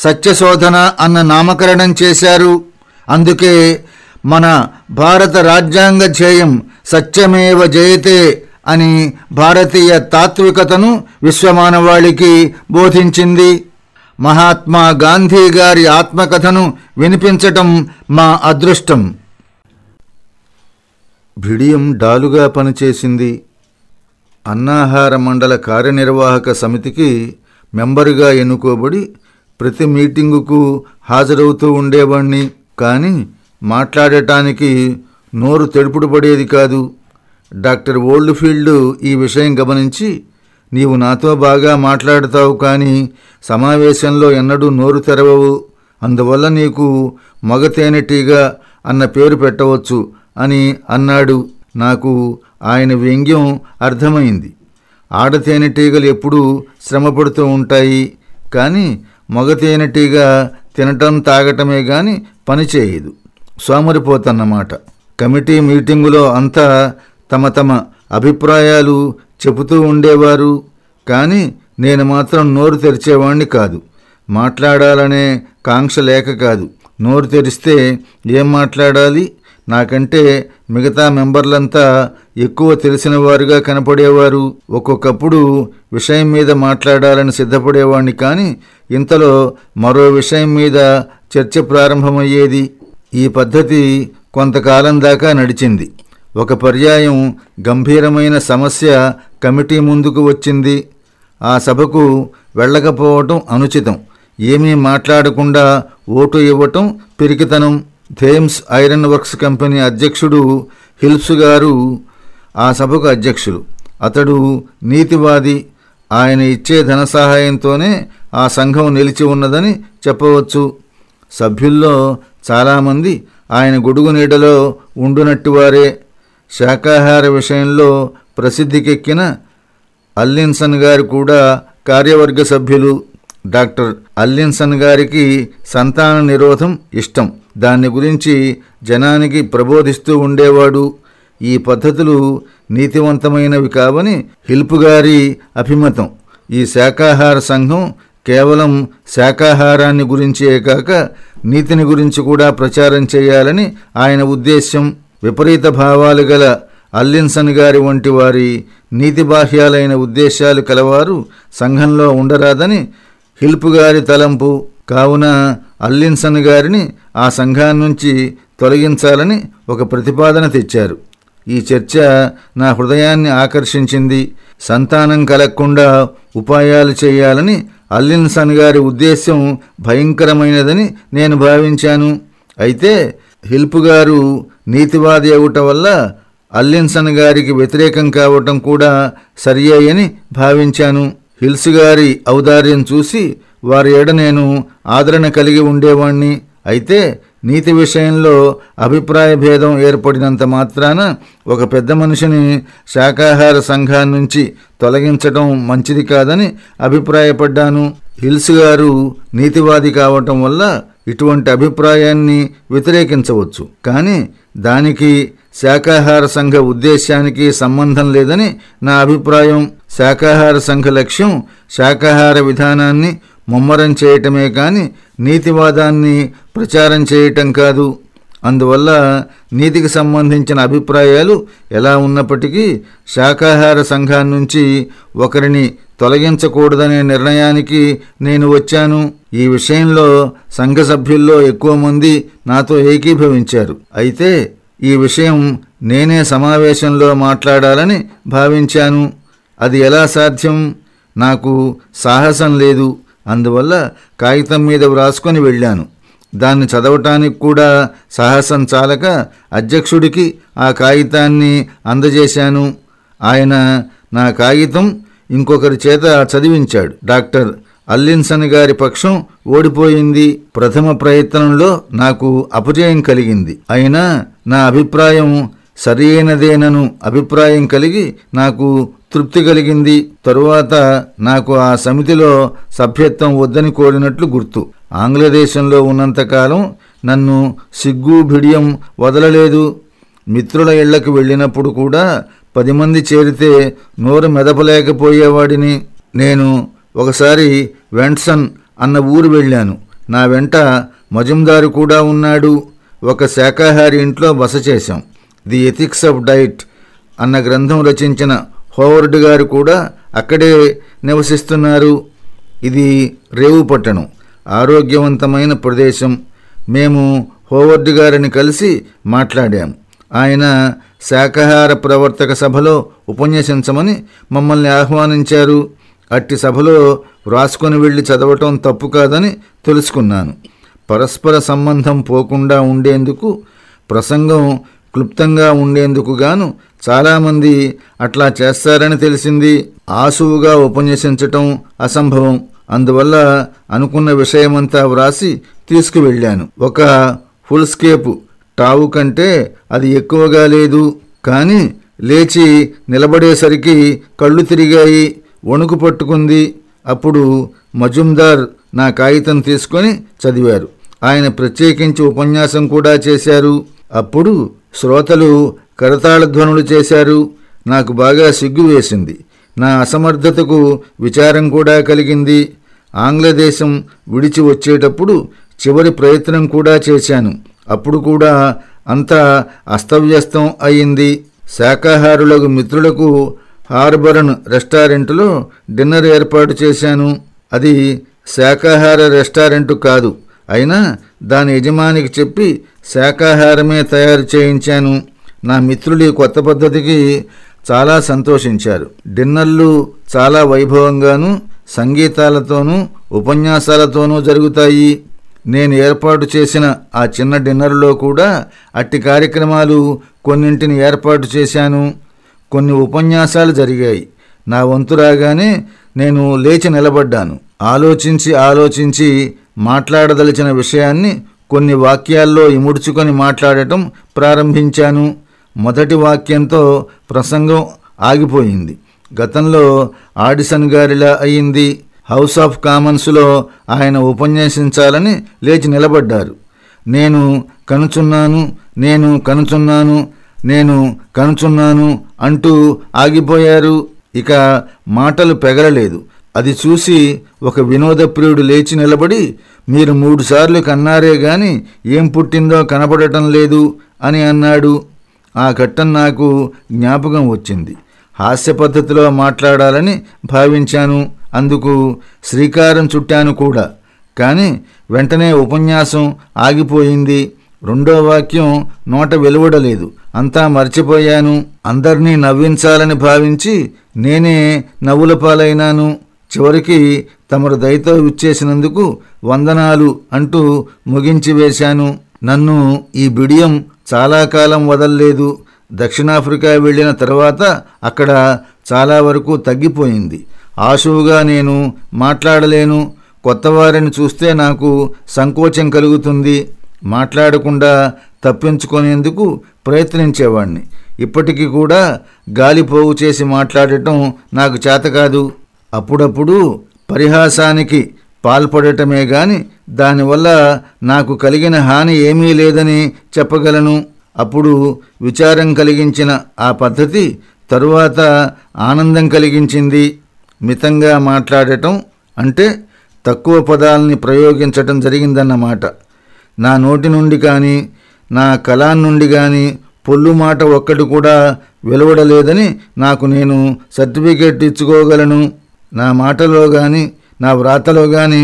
సత్యశోధన అన్న నామకరణం చేశారు. అందుకే మన భారత రాజ్యాంగ ధ్యేయం సత్యమేవ జయతే అని భారతీయ తాత్వికతను విశ్వమానవాళికి బోధించింది. మహాత్మా గాంధీ గారి ఆత్మకథను వినిపించటం మా అదృష్టం. భిడియం డాలుగా పనిచేసింది. అన్నాహార మండల కార్యనిర్వాహక సమితికి మెంబరుగా ఎన్నుకోబడి ప్రతి మీటింగుకు హాజరవుతూ ఉండేవాణ్ణి. కానీ మాట్లాడటానికి నోరు తెడుపుడు పడేది కాదు. డాక్టర్ ఓల్డ్ఫీల్డ్ ఈ విషయం గమనించి నీవు నాతో బాగా మాట్లాడతావు కానీ సమావేశంలో ఎన్నడూ నోరు తెరవవు. అందువల్ల నీకు మగ తేనెటీగా అన్న పేరు పెట్టవచ్చు అని అన్నాడు. నాకు ఆయన వ్యంగ్యం అర్థమైంది. ఆడ తేనెటీగలు ఎప్పుడూ శ్రమపడుతూ ఉంటాయి. కానీ మగ తేనెటీగ తినటం తాగటమే గాని పని చేయదు. సోమరిపోతన్నమాట. కమిటీ మీటింగులో అంతా తమ తమ అభిప్రాయాలు చెబుతూ ఉండేవారు. కానీ నేను మాత్రం నోరు తెరిచేవాణ్ణి కాదు. మాట్లాడాలనే కాంక్ష లేక కాదు. నోరు తెరిస్తే ఏం మాట్లాడాలి? నాకంటే మిగతా మెంబర్లంతా ఎక్కువ తెలిసిన వారుగా కనపడేవారు. ఒక్కొక్కప్పుడు విషయం మీద మాట్లాడాలని సిద్ధపడేవాణ్ణి కానీ ఇంతలో మరో విషయం మీద చర్చ ప్రారంభమయ్యేది. ఈ పద్ధతి కొంతకాలం దాకా నడిచింది. ఒక పర్యాయం గంభీరమైన సమస్య కమిటీ ముందుకు వచ్చింది. ఆ సభకు వెళ్ళకపోవటం అనుచితం. ఏమీ మాట్లాడకుండా ఓటు ఇవ్వటం పిరికితనం. థేమ్స్ ఐరన్ వర్క్స్ కంపెనీ అధ్యక్షుడు హిల్స్ గారు ఆ సభకు అధ్యక్షులు. అతడు నీతివాది. ఆయన ఇచ్చే ధన సహాయంతోనే ఆ సంఘం నిలిచి ఉన్నదని చెప్పవచ్చు. సభ్యుల్లో చాలామంది ఆయన గొడుగు నీడలో ఉండునట్టువారే. శాకాహార విషయంలో ప్రసిద్ధికెక్కిన అల్లిన్సన్ గారు కూడా కార్యవర్గ సభ్యులు. డాక్టర్ అల్లిన్సన్ గారికి సంతాన నిరోధం ఇష్టం. దాని గురించి జనానికి ప్రబోధిస్తూ ఉండేవాడు. ఈ పద్ధతులు నీతివంతమైనవి కావని హిల్పు గారి అభిమతం. ఈ శాకాహార సంఘం కేవలం శాకాహారాన్ని గురించే కాక నీతిని గురించి కూడా ప్రచారం చేయాలని ఆయన ఉద్దేశ్యం. విపరీత భావాలు గల అల్లిన్సన్ గారి వంటి వారి నీతి బాహ్యాలైన ఉద్దేశాలు కలవారు సంఘంలో ఉండరాదని హిల్పు గారి తలంపు. కావున అల్లిన్సన్ గారిని ఆ సంఘాన్నించి తొలగించాలని ఒక ప్రతిపాదన తెచ్చారు. ఈ చర్చ నా హృదయాన్ని ఆకర్షించింది. సంతానం కలగకుండా ఉపాయాలు చేయాలని అల్లిన్సన్ గారి ఉద్దేశ్యం భయంకరమైనదని నేను భావించాను. అయితే హిల్ప్ గారు నీతివాది అవుట వల్ల అల్లిన్సన్ గారికి వ్యతిరేకం కావటం కూడా సరియని భావించాను. హిల్స్ గారి ఔదార్యం చూసి వారి ఎడ నేను ఆదరణ కలిగి ఉండేవాణ్ణి. అయితే నీతి విషయంలో అభిప్రాయ భేదం ఏర్పడినంత మాత్రాన ఒక పెద్ద మనిషిని శాకాహార సంఘం నుంచి తొలగించడం మంచిది కాదని అభిప్రాయపడ్డాను. హిల్స్ గారు నీతివాది కావటం వల్ల ఇటువంటి అభిప్రాయాన్ని వ్యతిరేకించవచ్చు. కానీ దానికి శాకాహార సంఘ ఉద్దేశానికి సంబంధం లేదని నా అభిప్రాయం. శాకాహార సంఘ లక్ష్యం శాకాహార విధానాన్ని ముమ్మరం చేయటమే కాని నీతివాదాన్ని ప్రచారం చేయటం కాదు. అందువల్ల నీతికి సంబంధించిన అభిప్రాయాలు ఎలా ఉన్నప్పటికీ శాకాహార సంఘం నుంచి ఒకరిని తొలగించకూడదనే నిర్ణయానికి నేను వచ్చాను. ఈ విషయంలో సంఘ సభ్యుల్లో ఎక్కువ మంది నాతో ఏకీభవించారు. అయితే ఈ విషయం నేనే సమావేశంలో మాట్లాడాలని భావించాను. అది ఎలా సాధ్యం? నాకు సాహసం లేదు. అందువల్ల కాగితం మీద వ్రాసుకొని వెళ్ళాను. దాన్ని చదవటానికి కూడా సాహసం చాలక అధ్యక్షుడికి ఆ కాగితాన్ని అందజేశాను. ఆయన నా కాగితం ఇంకొకరి చేత చదివించాడు. డాక్టర్ అల్లిన్సన్ గారి పక్షం ఓడిపోయింది. ప్రథమ ప్రయత్నంలో నాకు అపజయం కలిగింది. అయినా నా అభిప్రాయం సరియైనదేనను అభిప్రాయం కలిగి నాకు తృప్తి కలిగింది. తరువాత నాకు ఆ సమితిలో సభ్యత్వం వద్దని కోరినట్లు గుర్తు. ఆంగ్లదేశంలో ఉన్నంతకాలం నన్ను సిగ్గు భిడియం వదలలేదు. మిత్రుల ఇళ్ళకు వెళ్ళినప్పుడు కూడా పది మంది చేరితే నోరు మెదపలేకపోయేవాడిని. నేను ఒకసారి వెంట్సన్ అన్న ఊరు వెళ్ళాను. నా వెంట మజుందారు కూడా ఉన్నాడు. ఒక శాకాహారి ఇంట్లో బస చేశాం. ది ఎథిక్స్ ఆఫ్ డైట్ అన్న గ్రంథం రచించిన హోవర్డ్ గారు కూడా అక్కడే నివసిస్తున్నారు. ఇది రేవు పట్టణం. ఆరోగ్యవంతమైన ప్రదేశం. మేము హోవర్డ్ గారిని కలిసి మాట్లాడాం ఆయన శాకాహార ప్రవర్తక సభలో ఉపన్యసించమని మమ్మల్ని ఆహ్వానించారు. అట్టి సభలో వ్రాసుకొని వెళ్ళి చదవటం తప్పు కాదని తెలుసుకున్నాను. పరస్పర సంబంధం పోకుండా ఉండేందుకు ప్రసంగం క్లుప్తంగా ఉండేందుకు గాను చాలామంది అట్లా చేస్తారని తెలిసింది. ఆసువుగా ఉపన్యసించటం అసంభవం. అందువల్ల అనుకున్న విషయమంతా వ్రాసి తీసుకువెళ్ళాను. ఒక ఫుల్స్కేపు టావు కంటే అది ఎక్కువగా లేదు. కానీ లేచి నిలబడేసరికి కళ్ళు తిరిగాయి. వణుకు పట్టుకుంది. అప్పుడు మజుందార్ నా కాగితం తీసుకొని చదివారు. ఆయన ప్రత్యేకించి ఉపన్యాసం కూడా చేశారు. అప్పుడు శ్రోతలు కరతాళ ధ్వనులు చేశారు. నాకు బాగా సిగ్గు వేసింది. నా అసమర్థతకు విచారం కూడా కలిగింది. ఆంగ్లదేశం విడిచి వచ్చేటప్పుడు చివరి ప్రయత్నం కూడా చేశాను. అప్పుడు కూడా అంతా అస్తవ్యస్తం అయింది. శాకాహారులకు మిత్రులకు హార్బరన్ రెస్టారెంట్లో డిన్నర్ ఏర్పాటు చేశాను. అది శాకాహార రెస్టారెంట్ కాదు. అయినా దాని యజమానికి చెప్పి శాకాహారమే తయారు చేయించాను. నా మిత్రులు ఈ కొత్త పద్ధతికి చాలా సంతోషించారు. డిన్నర్లు చాలా వైభవంగాను సంగీతాలతోనూ ఉపన్యాసాలతోనూ జరుగుతాయి. నేను ఏర్పాటు చేసిన ఆ చిన్న డిన్నర్లో కూడా అట్టి కార్యక్రమాలు కొన్నింటిని ఏర్పాటు చేశాను. కొన్ని ఉపన్యాసాలు జరిగాయి. నా వంతు రాగానే నేను లేచి నిలబడ్డాను. ఆలోచించి ఆలోచించి మాట్లాడదలిచిన విషయాన్ని కొన్ని వాక్యాల్లో ఇముడ్చుకొని మాట్లాడటం ప్రారంభించాను. మొదటి వాక్యంతో ప్రసంగం ఆగిపోయింది. గతంలో ఆడిసన్ గారిలా అయింది. హౌస్ ఆఫ్ కామన్స్లో ఆయన ఉపన్యసించాలని లేచి నిలబడ్డారు. నేను కనుచున్నాను నేను కనుచున్నాను నేను కనుచున్నాను అంటూ ఆగిపోయారు. ఇక మాటలు పెగలలేదు అది చూసి ఒక వినోదప్రియుడు లేచి నిలబడి మీరు మూడుసార్లు కన్నారే గాని ఏం పుట్టిందో కనపడటం లేదు అని అన్నాడు. ఆ ఘట్టం నాకు జ్ఞాపకం వచ్చింది. హాస్య పద్ధతిలో మాట్లాడాలని భావించాను. అందుకు శ్రీకారం చుట్టాను కూడా. కానీ వెంటనే ఉపన్యాసం ఆగిపోయింది. రెండో వాక్యం నోట వెలువడలేదు. అంతా మర్చిపోయాను. అందర్నీ నవ్వించాలని భావించి నేనే నవ్వుల పాలైనాను. చివరికి తమరు దయతో విచ్చేసినందుకు వందనాలు అంటూ ముగించి వేశాను. నన్ను ఈ బిడియం చాలా కాలం వదల్లేదు. దక్షిణాఫ్రికా వెళ్ళిన తర్వాత అక్కడ చాలా వరకు తగ్గిపోయింది. ఆశువుగా నేను మాట్లాడలేను. కొత్తవారిని చూస్తే నాకు సంకోచం కలుగుతుంది. మాట్లాడకుండా తప్పించుకునేందుకు ప్రయత్నించేవాణ్ణి. ఇప్పటికీ కూడా గాలిపోగు చేసి మాట్లాడటం నాకు చేత కాదు. అప్పుడప్పుడు పరిహాసానికి పాల్పడటమే గాని దానివల్ల నాకు కలిగిన హాని ఏమీ లేదని చెప్పగలను. అప్పుడు విచారం కలిగించిన ఆ పద్ధతి తరువాత ఆనందం కలిగించింది. మితంగా మాట్లాడటం అంటే తక్కువ పదాలని ప్రయోగించటం జరిగిందన్నమాట. నా నోటి నుండి కానీ నా కళా నుండి కానీ పొల్లు మాట ఒక్కటి కూడా వెలువడలేదని నాకు నేను సర్టిఫికేట్ ఇచ్చుకోగలను. నా మాటలో కానీ నా వ్రాతలో కానీ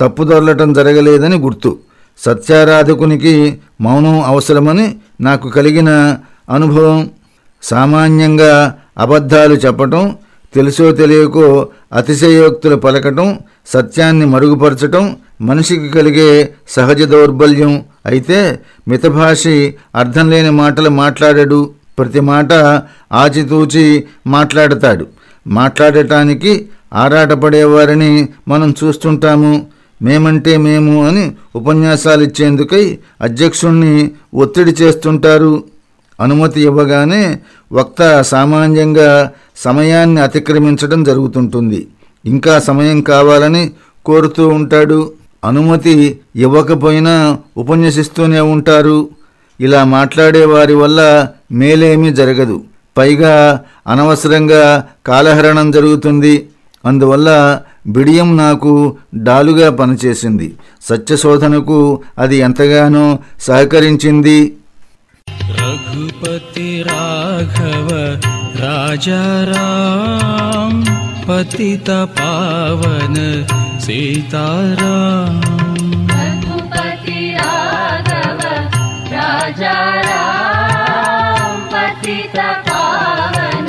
తప్పు దొరలటం జరగలేదని గుర్తు. సత్యారాధకునికి మౌనం అవసరమని నాకు కలిగిన అనుభవం సామాన్యంగా అబద్ధాలు చెప్పటం తెలుసో తెలియకో అతిశయోక్తులు పలకటం సత్యాన్ని మరుగుపరచటం మనిషికి కలిగే సహజ దౌర్బల్యం అయితే మితభాషి అర్థం లేని మాటలు మాట్లాడడు. ప్రతి మాట ఆచితూచి మాట్లాడతాడు. మాట్లాడటానికి ఆరాటపడేవారిని మనం చూస్తుంటాము. మేమంటే మేము అని ఉపన్యాసాలు ఇచ్చేందుకై అధ్యక్షుణ్ణి ఒత్తిడి చేస్తుంటారు. అనుమతి ఇవ్వగానే వక్త సామాన్యంగా సమయాన్ని అతిక్రమించడం జరుగుతుంటుంది. ఇంకా సమయం కావాలని కోరుతూ ఉంటాడు. అనుమతి ఇవ్వకపోయినా ఉపన్యసిస్తూనే ఉంటారు. ఇలా మాట్లాడే వారి వల్ల మేలేమీ జరగదు. పైగా అనవసరంగా కాలహరణం జరుగుతుంది. అందువల్ల బిడియం నాకు డాలుగా పనిచేసింది. సత్యశోధనకు అది ఎంతగానో సహకరించింది. రఘుపతి రాఘవ రాజారాం సీతారా. పావన